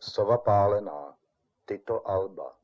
Sova pálená Tito Alba